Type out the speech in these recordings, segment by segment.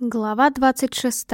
Глава 26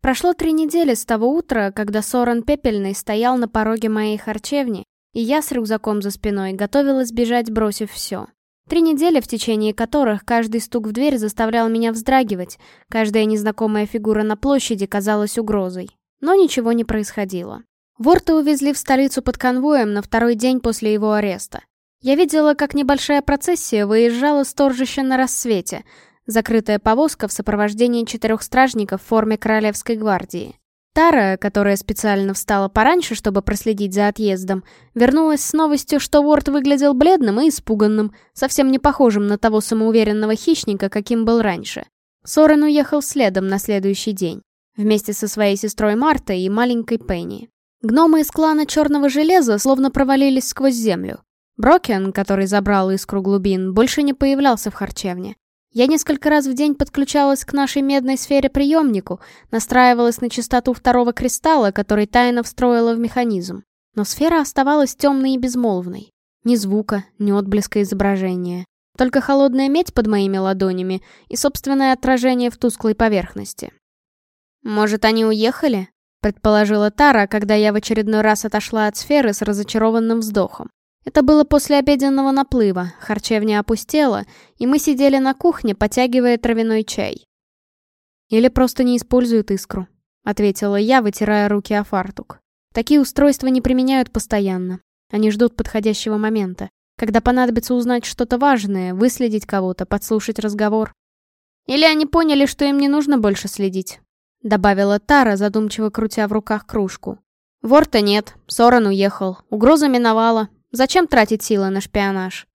Прошло три недели с того утра, когда Сорен Пепельный стоял на пороге моей харчевни, и я с рюкзаком за спиной готовилась бежать, бросив все. Три недели, в течение которых каждый стук в дверь заставлял меня вздрагивать, каждая незнакомая фигура на площади казалась угрозой. Но ничего не происходило. Ворта увезли в столицу под конвоем на второй день после его ареста. Я видела, как небольшая процессия выезжала с торжища на рассвете — Закрытая повозка в сопровождении четырех стражников в форме Королевской гвардии. Тара, которая специально встала пораньше, чтобы проследить за отъездом, вернулась с новостью, что Уорд выглядел бледным и испуганным, совсем не похожим на того самоуверенного хищника, каким был раньше. Сорен уехал следом на следующий день, вместе со своей сестрой Мартой и маленькой Пенни. Гномы из клана Черного Железа словно провалились сквозь землю. Брокен, который забрал искру глубин, больше не появлялся в харчевне. Я несколько раз в день подключалась к нашей медной сфере приемнику, настраивалась на частоту второго кристалла, который тайно встроила в механизм. Но сфера оставалась темной и безмолвной. Ни звука, ни отблеска изображения. Только холодная медь под моими ладонями и собственное отражение в тусклой поверхности. «Может, они уехали?» — предположила Тара, когда я в очередной раз отошла от сферы с разочарованным вздохом. Это было после обеденного наплыва, харчевня опустела, и мы сидели на кухне, потягивая травяной чай. «Или просто не используют искру», — ответила я, вытирая руки о фартук. «Такие устройства не применяют постоянно. Они ждут подходящего момента. Когда понадобится узнать что-то важное, выследить кого-то, подслушать разговор. Или они поняли, что им не нужно больше следить», — добавила Тара, задумчиво крутя в руках кружку. «Ворта нет, Соран уехал, угроза миновала, Зачем тратить силы на шпионаж?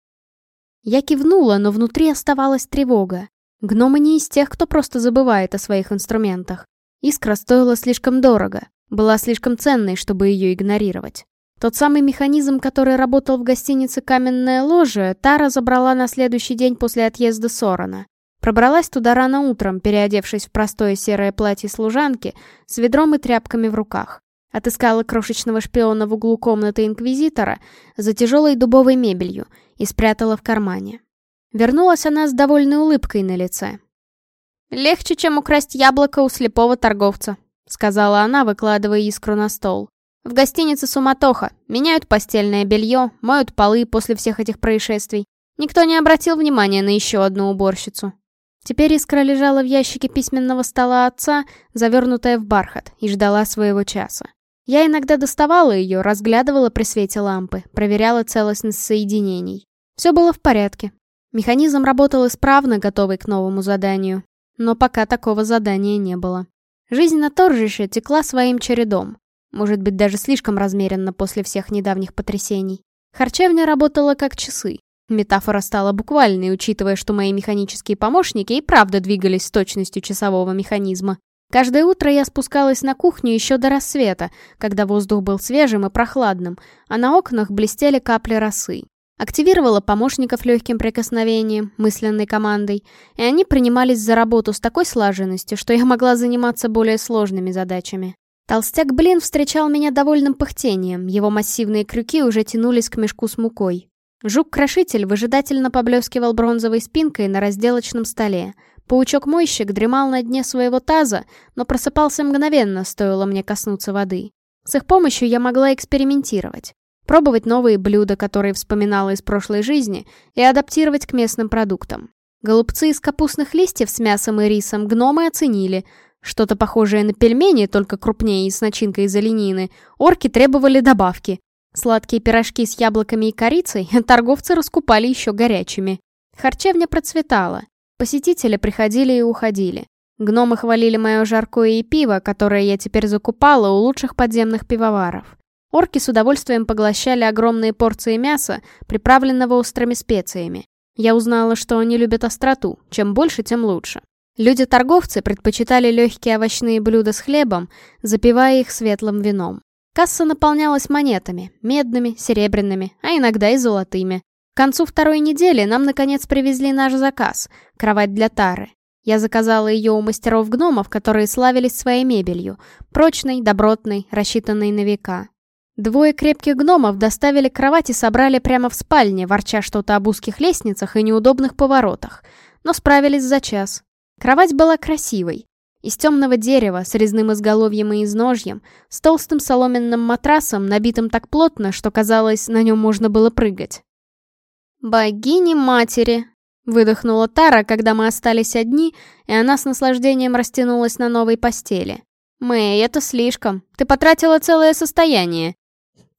Я кивнула, но внутри оставалась тревога. Гномы не из тех, кто просто забывает о своих инструментах. Искра стоила слишком дорого, была слишком ценной, чтобы ее игнорировать. Тот самый механизм, который работал в гостинице «Каменное ложе», Тара забрала на следующий день после отъезда Сорона. Пробралась туда рано утром, переодевшись в простое серое платье служанки, с ведром и тряпками в руках. Отыскала крошечного шпиона в углу комнаты Инквизитора за тяжелой дубовой мебелью и спрятала в кармане. Вернулась она с довольной улыбкой на лице. «Легче, чем украсть яблоко у слепого торговца», — сказала она, выкладывая искру на стол. «В гостинице суматоха, меняют постельное белье, моют полы после всех этих происшествий. Никто не обратил внимания на еще одну уборщицу». Теперь искра лежала в ящике письменного стола отца, завернутая в бархат, и ждала своего часа. Я иногда доставала ее, разглядывала при свете лампы, проверяла целостность соединений. Все было в порядке. Механизм работал исправно, готовый к новому заданию. Но пока такого задания не было. Жизнь на торжище текла своим чередом. Может быть, даже слишком размеренно после всех недавних потрясений. Харчевня работала как часы. Метафора стала буквальной, учитывая, что мои механические помощники и правда двигались с точностью часового механизма. Каждое утро я спускалась на кухню еще до рассвета, когда воздух был свежим и прохладным, а на окнах блестели капли росы. Активировала помощников легким прикосновением, мысленной командой, и они принимались за работу с такой слаженностью, что я могла заниматься более сложными задачами. Толстяк Блин встречал меня довольным пыхтением, его массивные крюки уже тянулись к мешку с мукой. Жук-крошитель выжидательно поблескивал бронзовой спинкой на разделочном столе, Паучок-мойщик дремал на дне своего таза, но просыпался мгновенно, стоило мне коснуться воды. С их помощью я могла экспериментировать. Пробовать новые блюда, которые вспоминала из прошлой жизни, и адаптировать к местным продуктам. Голубцы из капустных листьев с мясом и рисом гномы оценили. Что-то похожее на пельмени, только крупнее и с начинкой из оленины. Орки требовали добавки. Сладкие пирожки с яблоками и корицей торговцы раскупали еще горячими. Харчевня процветала. Посетители приходили и уходили. Гномы хвалили мое жаркое и пиво, которое я теперь закупала у лучших подземных пивоваров. Орки с удовольствием поглощали огромные порции мяса, приправленного острыми специями. Я узнала, что они любят остроту, чем больше, тем лучше. Люди-торговцы предпочитали легкие овощные блюда с хлебом, запивая их светлым вином. Касса наполнялась монетами, медными, серебряными, а иногда и золотыми. К концу второй недели нам наконец привезли наш заказ — кровать для Тары. Я заказала ее у мастеров-гномов, которые славились своей мебелью. Прочной, добротной, рассчитанной на века. Двое крепких гномов доставили кровать и собрали прямо в спальне, ворча что-то об узких лестницах и неудобных поворотах. Но справились за час. Кровать была красивой. Из темного дерева, с резным изголовьем и изножьем, с толстым соломенным матрасом, набитым так плотно, что, казалось, на нем можно было прыгать. «Богини-матери!» — выдохнула Тара, когда мы остались одни, и она с наслаждением растянулась на новой постели. «Мэй, это слишком. Ты потратила целое состояние».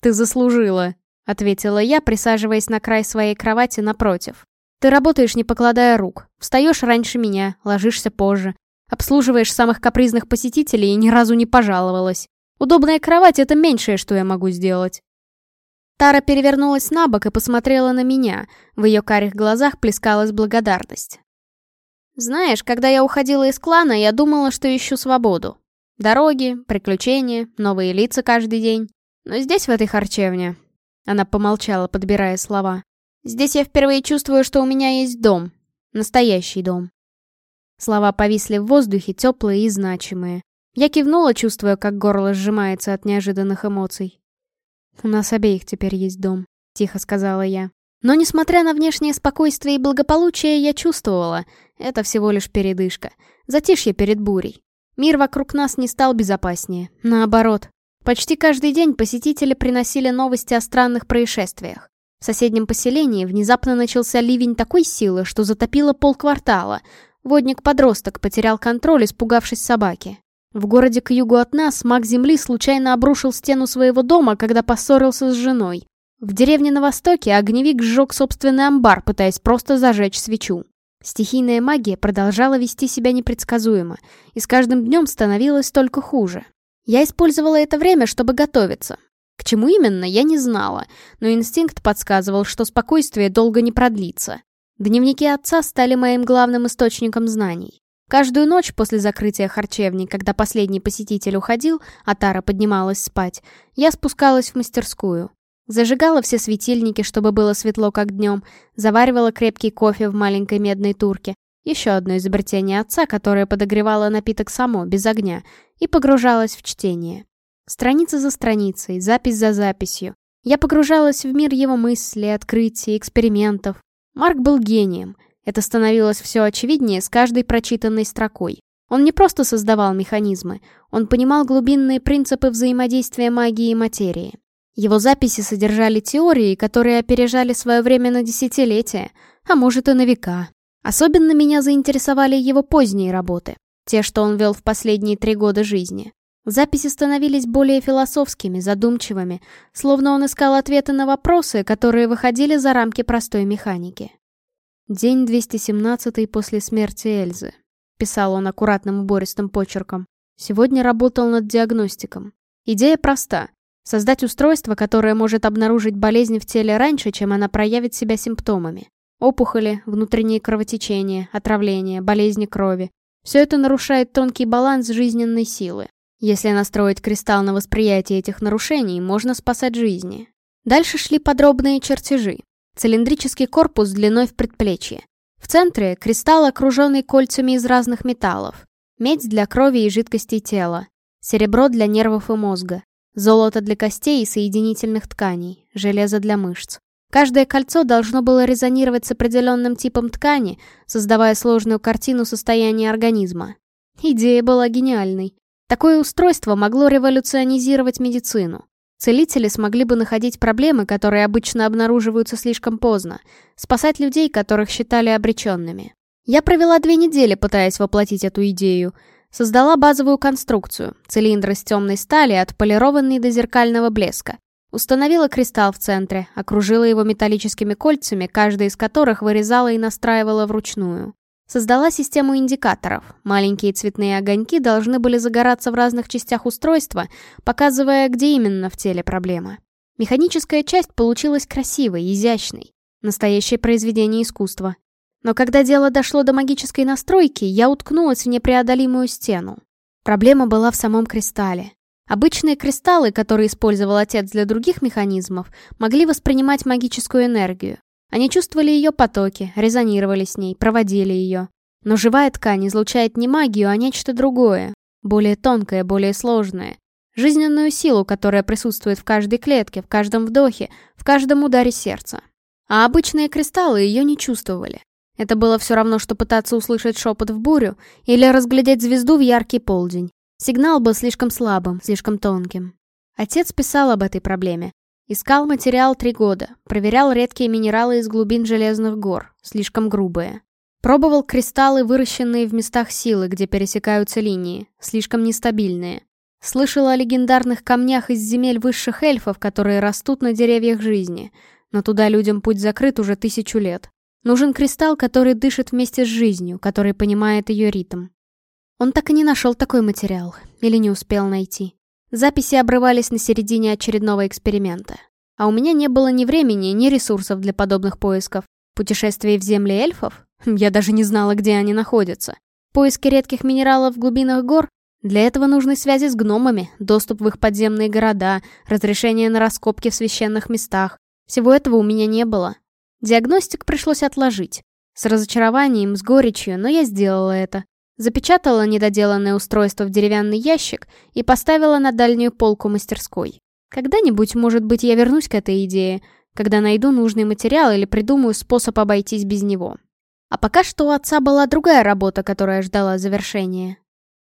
«Ты заслужила», — ответила я, присаживаясь на край своей кровати напротив. «Ты работаешь, не покладая рук. Встаешь раньше меня, ложишься позже. Обслуживаешь самых капризных посетителей и ни разу не пожаловалась. Удобная кровать — это меньшее, что я могу сделать». Тара перевернулась на бок и посмотрела на меня. В ее карих глазах плескалась благодарность. «Знаешь, когда я уходила из клана, я думала, что ищу свободу. Дороги, приключения, новые лица каждый день. Но здесь, в этой харчевне...» Она помолчала, подбирая слова. «Здесь я впервые чувствую, что у меня есть дом. Настоящий дом». Слова повисли в воздухе, теплые и значимые. Я кивнула, чувствуя, как горло сжимается от неожиданных эмоций. «У нас обеих теперь есть дом», — тихо сказала я. Но, несмотря на внешнее спокойствие и благополучие, я чувствовала, это всего лишь передышка. Затишье перед бурей. Мир вокруг нас не стал безопаснее. Наоборот. Почти каждый день посетители приносили новости о странных происшествиях. В соседнем поселении внезапно начался ливень такой силы, что затопило полквартала. Водник-подросток потерял контроль, испугавшись собаки. В городе к югу от нас маг земли случайно обрушил стену своего дома, когда поссорился с женой. В деревне на востоке огневик сжег собственный амбар, пытаясь просто зажечь свечу. Стихийная магия продолжала вести себя непредсказуемо, и с каждым днем становилось только хуже. Я использовала это время, чтобы готовиться. К чему именно, я не знала, но инстинкт подсказывал, что спокойствие долго не продлится. Дневники отца стали моим главным источником знаний. Каждую ночь после закрытия харчевни, когда последний посетитель уходил, а Тара поднималась спать, я спускалась в мастерскую. Зажигала все светильники, чтобы было светло, как днем, заваривала крепкий кофе в маленькой медной турке, еще одно изобретение отца, которое подогревало напиток само, без огня, и погружалась в чтение. Страница за страницей, запись за записью. Я погружалась в мир его мыслей, открытий, экспериментов. Марк был гением — это становилось все очевиднее с каждой прочитанной строкой. Он не просто создавал механизмы, он понимал глубинные принципы взаимодействия магии и материи. Его записи содержали теории, которые опережали свое время на десятилетия, а может и на века. Особенно меня заинтересовали его поздние работы, те, что он вел в последние три года жизни. Записи становились более философскими, задумчивыми, словно он искал ответы на вопросы, которые выходили за рамки простой механики. День 217 после смерти Эльзы. Писал он аккуратным убористым почерком. Сегодня работал над диагностиком. Идея проста. Создать устройство, которое может обнаружить болезнь в теле раньше, чем она проявит себя симптомами. Опухоли, внутренние кровотечения, отравления, болезни крови. Все это нарушает тонкий баланс жизненной силы. Если настроить кристалл на восприятие этих нарушений, можно спасать жизни. Дальше шли подробные чертежи. Цилиндрический корпус длиной в предплечье. В центре кристалл, окруженный кольцами из разных металлов. Медь для крови и жидкостей тела. Серебро для нервов и мозга. Золото для костей и соединительных тканей. Железо для мышц. Каждое кольцо должно было резонировать с определенным типом ткани, создавая сложную картину состояния организма. Идея была гениальной. Такое устройство могло революционизировать медицину. Целители смогли бы находить проблемы, которые обычно обнаруживаются слишком поздно, спасать людей, которых считали обреченными. Я провела две недели, пытаясь воплотить эту идею. Создала базовую конструкцию, цилиндр из темной стали, отполированный до зеркального блеска. Установила кристалл в центре, окружила его металлическими кольцами, каждый из которых вырезала и настраивала вручную. Создала систему индикаторов. Маленькие цветные огоньки должны были загораться в разных частях устройства, показывая, где именно в теле проблема. Механическая часть получилась красивой, изящной. Настоящее произведение искусства. Но когда дело дошло до магической настройки, я уткнулась в непреодолимую стену. Проблема была в самом кристалле. Обычные кристаллы, которые использовал отец для других механизмов, могли воспринимать магическую энергию. Они чувствовали ее потоки, резонировали с ней, проводили ее. Но живая ткань излучает не магию, а нечто другое. Более тонкое, более сложное. Жизненную силу, которая присутствует в каждой клетке, в каждом вдохе, в каждом ударе сердца. А обычные кристаллы ее не чувствовали. Это было все равно, что пытаться услышать шепот в бурю или разглядеть звезду в яркий полдень. Сигнал был слишком слабым, слишком тонким. Отец писал об этой проблеме. Искал материал три года, проверял редкие минералы из глубин железных гор, слишком грубые. Пробовал кристаллы, выращенные в местах силы, где пересекаются линии, слишком нестабильные. Слышал о легендарных камнях из земель высших эльфов, которые растут на деревьях жизни. Но туда людям путь закрыт уже тысячу лет. Нужен кристалл, который дышит вместе с жизнью, который понимает ее ритм. Он так и не нашел такой материал, или не успел найти. Записи обрывались на середине очередного эксперимента. А у меня не было ни времени, ни ресурсов для подобных поисков. Путешествие в земли эльфов? Я даже не знала, где они находятся. Поиски редких минералов в глубинах гор? Для этого нужны связи с гномами, доступ в их подземные города, разрешение на раскопки в священных местах. Всего этого у меня не было. Диагностик пришлось отложить. С разочарованием, с горечью, но я сделала это. Запечатала недоделанное устройство в деревянный ящик и поставила на дальнюю полку мастерской. Когда-нибудь, может быть, я вернусь к этой идее, когда найду нужный материал или придумаю способ обойтись без него. А пока что у отца была другая работа, которая ждала завершения.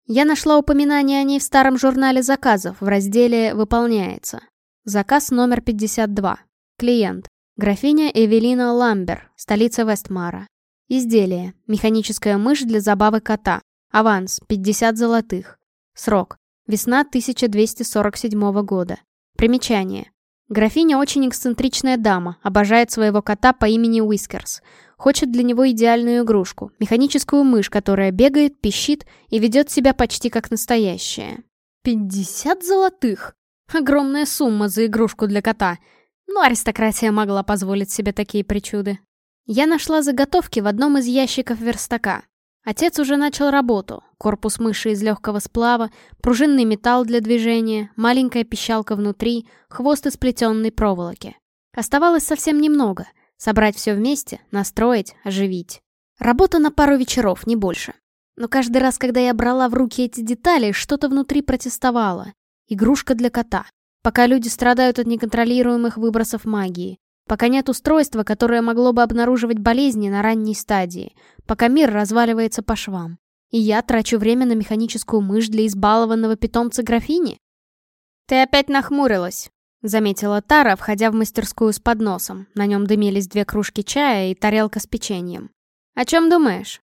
Я нашла упоминание о ней в старом журнале заказов в разделе «Выполняется». Заказ номер 52. Клиент. Графиня Эвелина Ламбер, столица Вестмара. Изделие. Механическая мышь для забавы кота. Аванс. 50 золотых. Срок. Весна 1247 года. Примечание. Графиня очень эксцентричная дама, обожает своего кота по имени Уискерс. Хочет для него идеальную игрушку, механическую мышь, которая бегает, пищит и ведет себя почти как настоящая. 50 золотых! Огромная сумма за игрушку для кота. Но аристократия могла позволить себе такие причуды. Я нашла заготовки в одном из ящиков верстака. Отец уже начал работу. Корпус мыши из легкого сплава, пружинный металл для движения, маленькая пищалка внутри, хвост из плетенной проволоки. Оставалось совсем немного. Собрать все вместе, настроить, оживить. Работа на пару вечеров, не больше. Но каждый раз, когда я брала в руки эти детали, что-то внутри протестовало. Игрушка для кота. Пока люди страдают от неконтролируемых выбросов магии. Пока нет устройства, которое могло бы обнаруживать болезни на ранней стадии. Пока мир разваливается по швам. И я трачу время на механическую мышь для избалованного питомца графини? «Ты опять нахмурилась», — заметила Тара, входя в мастерскую с подносом. На нем дымились две кружки чая и тарелка с печеньем. «О чем думаешь?»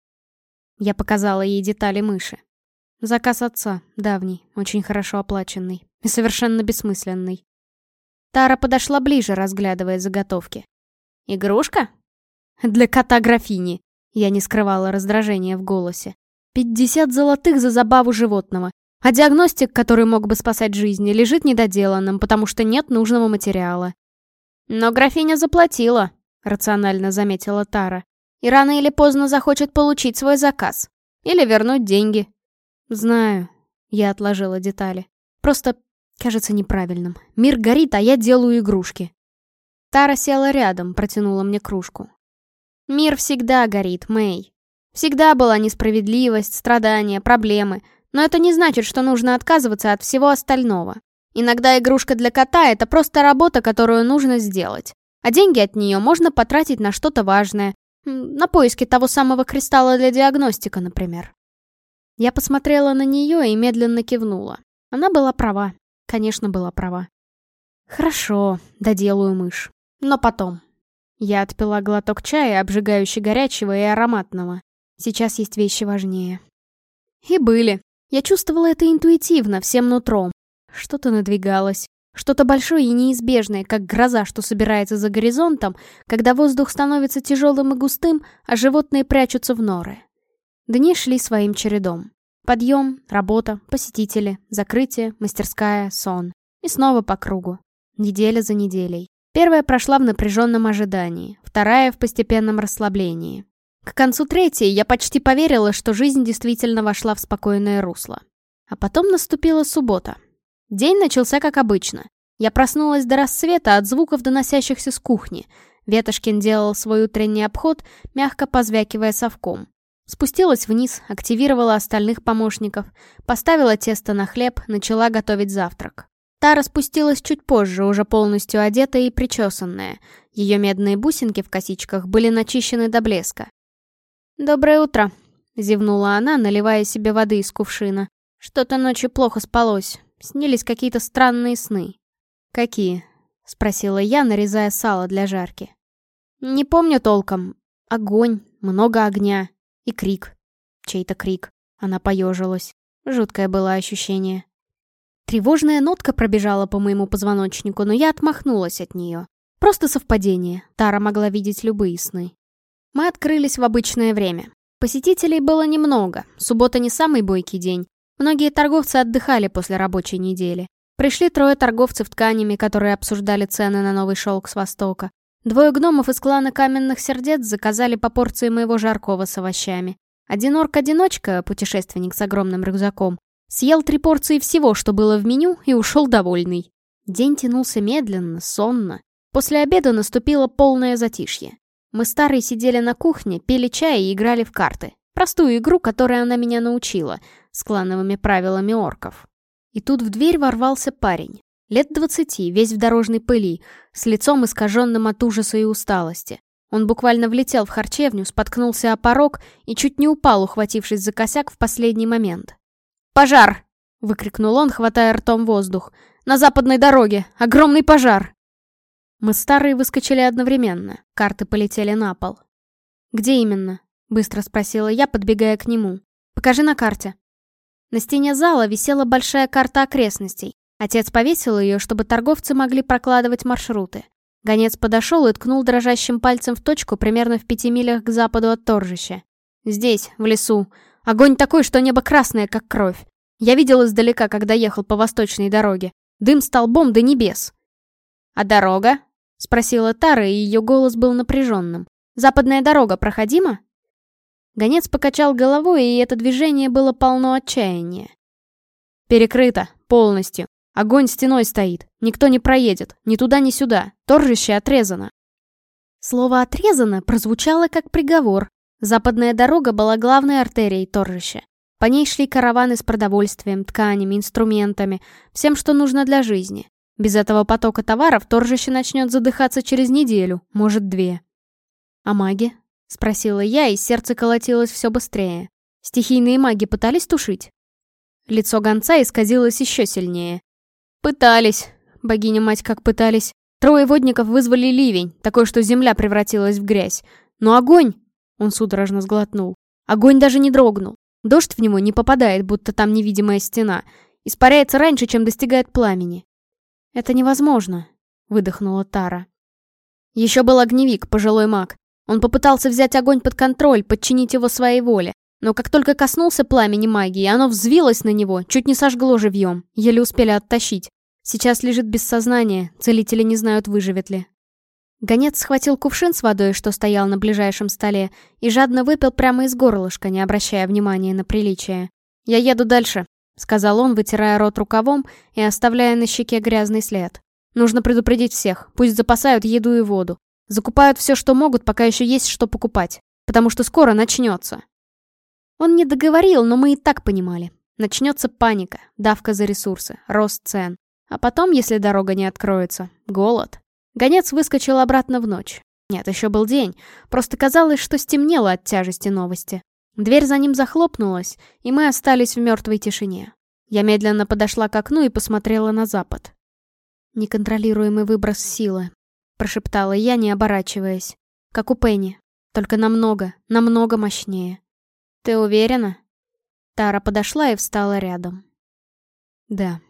Я показала ей детали мыши. Заказ отца, давний, очень хорошо оплаченный и совершенно бессмысленный. Тара подошла ближе, разглядывая заготовки. «Игрушка?» «Для кота-графини!» Я не скрывала раздражения в голосе. «Пятьдесят золотых за забаву животного. А диагностик, который мог бы спасать жизни, лежит недоделанным, потому что нет нужного материала». «Но графиня заплатила», — рационально заметила Тара. «И рано или поздно захочет получить свой заказ. Или вернуть деньги». «Знаю», — я отложила детали. «Просто Кажется неправильным. Мир горит, а я делаю игрушки. Тара села рядом, протянула мне кружку. Мир всегда горит, Мэй. Всегда была несправедливость, страдания, проблемы. Но это не значит, что нужно отказываться от всего остального. Иногда игрушка для кота — это просто работа, которую нужно сделать. А деньги от нее можно потратить на что-то важное. На поиски того самого кристалла для диагностика, например. Я посмотрела на нее и медленно кивнула. Она была права. Конечно, была права. Хорошо, доделаю мышь. Но потом. Я отпила глоток чая, обжигающий горячего и ароматного. Сейчас есть вещи важнее. И были. Я чувствовала это интуитивно, всем нутром. Что-то надвигалось. Что-то большое и неизбежное, как гроза, что собирается за горизонтом, когда воздух становится тяжелым и густым, а животные прячутся в норы. Дни шли своим чередом. Подъем, работа, посетители, закрытие, мастерская, сон. И снова по кругу. Неделя за неделей. Первая прошла в напряженном ожидании, вторая в постепенном расслаблении. К концу третьей я почти поверила, что жизнь действительно вошла в спокойное русло. А потом наступила суббота. День начался как обычно. Я проснулась до рассвета от звуков, доносящихся с кухни. Ветошкин делал свой утренний обход, мягко позвякивая совком. Спустилась вниз, активировала остальных помощников, поставила тесто на хлеб, начала готовить завтрак. Тара спустилась чуть позже, уже полностью одетая и причесанная. Ее медные бусинки в косичках были начищены до блеска. «Доброе утро», — зевнула она, наливая себе воды из кувшина. «Что-то ночью плохо спалось. Снились какие-то странные сны». «Какие?» — спросила я, нарезая сало для жарки. «Не помню толком. Огонь, много огня и крик. Чей-то крик». Она поежилась. Жуткое было ощущение. Тревожная нотка пробежала по моему позвоночнику, но я отмахнулась от нее. Просто совпадение. Тара могла видеть любые сны. Мы открылись в обычное время. Посетителей было немного, суббота не самый бойкий день. Многие торговцы отдыхали после рабочей недели. Пришли трое торговцев тканями, которые обсуждали цены на новый шелк с Востока. Двое гномов из клана Каменных Сердец заказали по порции моего жаркого с овощами. Один орк-одиночка, путешественник с огромным рюкзаком, съел три порции всего, что было в меню, и ушел довольный. День тянулся медленно, сонно. После обеда наступило полное затишье. Мы старые сидели на кухне, пили чай и играли в карты. Простую игру, которой она меня научила, с клановыми правилами орков. И тут в дверь ворвался парень. Лет двадцати, весь в дорожной пыли, с лицом искаженным от ужаса и усталости. Он буквально влетел в харчевню, споткнулся о порог и чуть не упал, ухватившись за косяк в последний момент. «Пожар!» — выкрикнул он, хватая ртом воздух. «На западной дороге! Огромный пожар!» Мы старые выскочили одновременно. Карты полетели на пол. «Где именно?» — быстро спросила я, подбегая к нему. «Покажи на карте». На стене зала висела большая карта окрестностей. Отец повесил ее, чтобы торговцы могли прокладывать маршруты. Гонец подошел и ткнул дрожащим пальцем в точку примерно в пяти милях к западу от торжища. «Здесь, в лесу. Огонь такой, что небо красное, как кровь. Я видел издалека, когда ехал по восточной дороге. Дым столбом до небес». «А дорога?» — спросила Тара, и ее голос был напряженным. «Западная дорога проходима?» Гонец покачал головой, и это движение было полно отчаяния. «Перекрыто. Полностью. Огонь стеной стоит. Никто не проедет. Ни туда, ни сюда. Торжище отрезано». Слово «отрезано» прозвучало как приговор. Западная дорога была главной артерией торжища. По ней шли караваны с продовольствием, тканями, инструментами, всем, что нужно для жизни. Без этого потока товаров торжище начнет задыхаться через неделю, может, две. А маги? — спросила я, и сердце колотилось все быстрее. Стихийные маги пытались тушить? Лицо гонца исказилось еще сильнее. «Пытались. Богиня-мать как пытались. Трое водников вызвали ливень, такой, что земля превратилась в грязь. Но огонь...» Он судорожно сглотнул. Огонь даже не дрогнул. Дождь в него не попадает, будто там невидимая стена. Испаряется раньше, чем достигает пламени. «Это невозможно», — выдохнула Тара. Еще был огневик, пожилой маг. Он попытался взять огонь под контроль, подчинить его своей воле. Но как только коснулся пламени магии, оно взвилось на него, чуть не сожгло живьем, еле успели оттащить. Сейчас лежит без сознания, целители не знают, выживет ли. Гонец схватил кувшин с водой, что стоял на ближайшем столе, и жадно выпил прямо из горлышка, не обращая внимания на приличие. «Я еду дальше», — сказал он, вытирая рот рукавом и оставляя на щеке грязный след. «Нужно предупредить всех, пусть запасают еду и воду. Закупают все, что могут, пока еще есть что покупать. Потому что скоро начнется. Он не договорил, но мы и так понимали. Начнется паника, давка за ресурсы, рост цен. А потом, если дорога не откроется, голод. Гонец выскочил обратно в ночь. Нет, еще был день. Просто казалось, что стемнело от тяжести новости. Дверь за ним захлопнулась, и мы остались в мертвой тишине. Я медленно подошла к окну и посмотрела на запад. Неконтролируемый выброс силы прошептала я, не оборачиваясь. Как у Пенни, только намного, намного мощнее. Ты уверена? Тара подошла и встала рядом. Да.